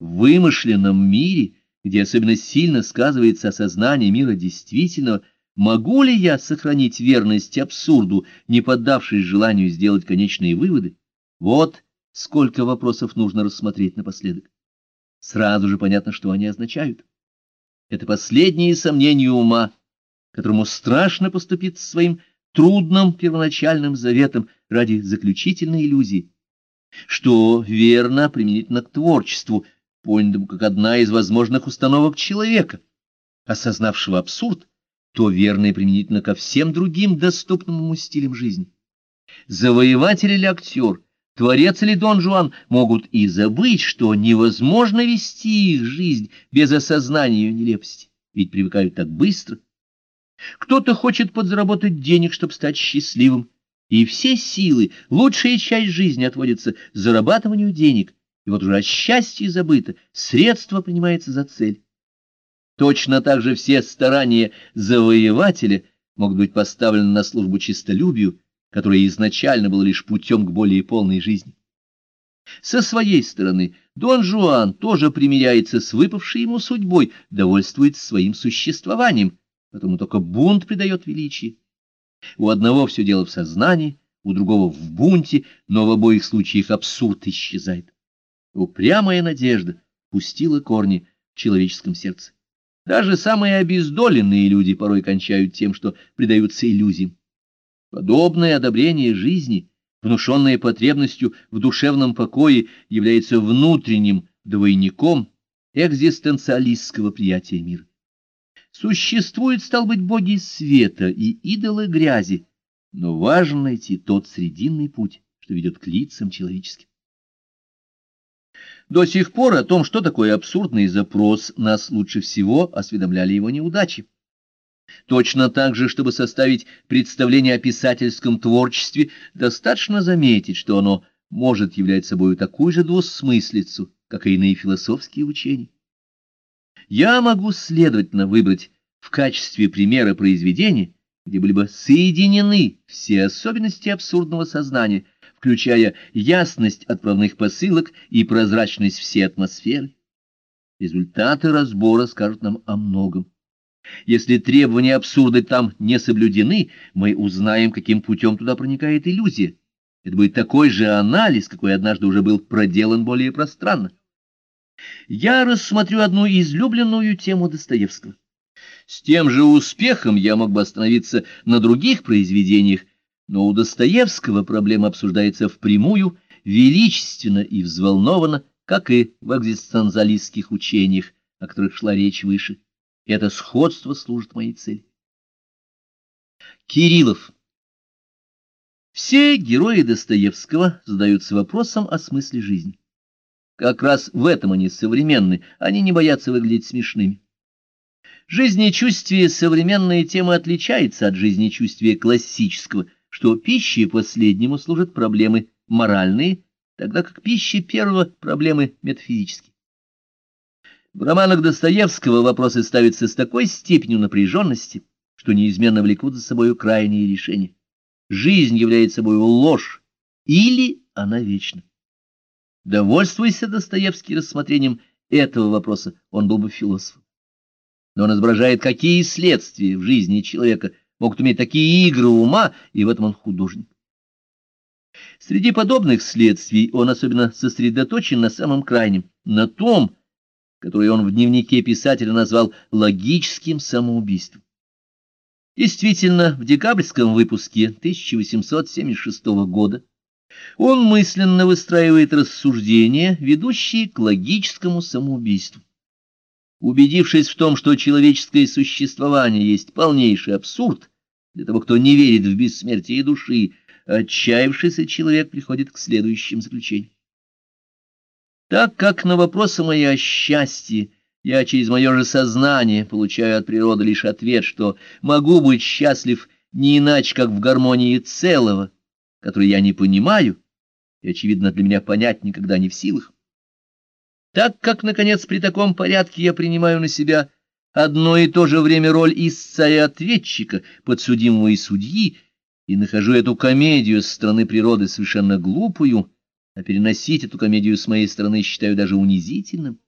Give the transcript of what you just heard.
Вымышленном мире, где особенно сильно сказывается осознание мира действительного, могу ли я сохранить верность абсурду, не поддавшись желанию сделать конечные выводы? Вот сколько вопросов нужно рассмотреть напоследок. Сразу же понятно, что они означают. Это последние сомнения ума, которому страшно поступить своим трудным первоначальным заветом ради заключительной иллюзии, что верно применительно к творчеству, понятому как одна из возможных установок человека, осознавшего абсурд, то верно и применительно ко всем другим доступным ему стилям жизни. Завоеватель или актер, творец или Дон Жуан могут и забыть, что невозможно вести их жизнь без осознания ее нелепости, ведь привыкают так быстро. Кто-то хочет подзаработать денег, чтобы стать счастливым, и все силы, лучшая часть жизни отводится зарабатыванию денег, и вот уже о счастье забыто, средство принимается за цель. Точно так же все старания завоевателя могут быть поставлены на службу честолюбию, которое изначально было лишь путем к более полной жизни. Со своей стороны, Дон Жуан тоже примиряется с выпавшей ему судьбой, довольствуется своим существованием, потому только бунт придает величие. У одного все дело в сознании, у другого в бунте, но в обоих случаях абсурд исчезает. Упрямая надежда пустила корни в человеческом сердце. Даже самые обездоленные люди порой кончают тем, что предаются иллюзиям. Подобное одобрение жизни, внушенное потребностью в душевном покое, является внутренним двойником экзистенциалистского приятия мира. Существуют, стал быть, боги света и идолы грязи, но важно найти тот срединный путь, что ведет к лицам человеческим. До сих пор о том, что такое абсурдный запрос, нас лучше всего осведомляли его неудачи. Точно так же, чтобы составить представление о писательском творчестве, достаточно заметить, что оно может являть собой такую же двусмыслицу, как и иные философские учения. Я могу, следовательно, выбрать в качестве примера произведения, где были бы соединены все особенности абсурдного сознания – включая ясность отправных посылок и прозрачность всей атмосферы. Результаты разбора скажут нам о многом. Если требования абсурда там не соблюдены, мы узнаем, каким путем туда проникает иллюзия. Это будет такой же анализ, какой однажды уже был проделан более пространно. Я рассмотрю одну излюбленную тему Достоевского. С тем же успехом я мог бы остановиться на других произведениях, но у Достоевского проблема обсуждается впрямую, величественно и взволнованно, как и в экзистенциалистских учениях, о которых шла речь выше. Это сходство служит моей цели. Кириллов Все герои Достоевского задаются вопросом о смысле жизни. Как раз в этом они современны, они не боятся выглядеть смешными. Жизнечувствие современной темы отличается от жизнечувствия классического – что пищей последнему служат проблемы моральные, тогда как пища первого — проблемы метафизические. В романах Достоевского вопросы ставятся с такой степенью напряженности, что неизменно влекут за собой крайние решения. Жизнь является собой ложь, или она вечна. Довольствуйся Достоевский рассмотрением этого вопроса, он был бы философом. Но он изображает, какие следствия в жизни человека могут иметь такие игры ума, и в этом он художник. Среди подобных следствий он особенно сосредоточен на самом крайнем, на том, который он в дневнике писателя назвал логическим самоубийством. Действительно, в декабрьском выпуске 1876 года он мысленно выстраивает рассуждения, ведущие к логическому самоубийству. Убедившись в том, что человеческое существование есть полнейший абсурд, для того, кто не верит в бессмертие души, отчаявшийся человек приходит к следующим заключениям. Так как на вопросы мои о счастье я через мое же сознание получаю от природы лишь ответ, что могу быть счастлив не иначе, как в гармонии целого, который я не понимаю, и, очевидно, для меня понять никогда не в силах, так как, наконец, при таком порядке я принимаю на себя одно и то же время роль истца и ответчика, подсудимого и судьи, и нахожу эту комедию с стороны природы совершенно глупую, а переносить эту комедию с моей стороны считаю даже унизительным,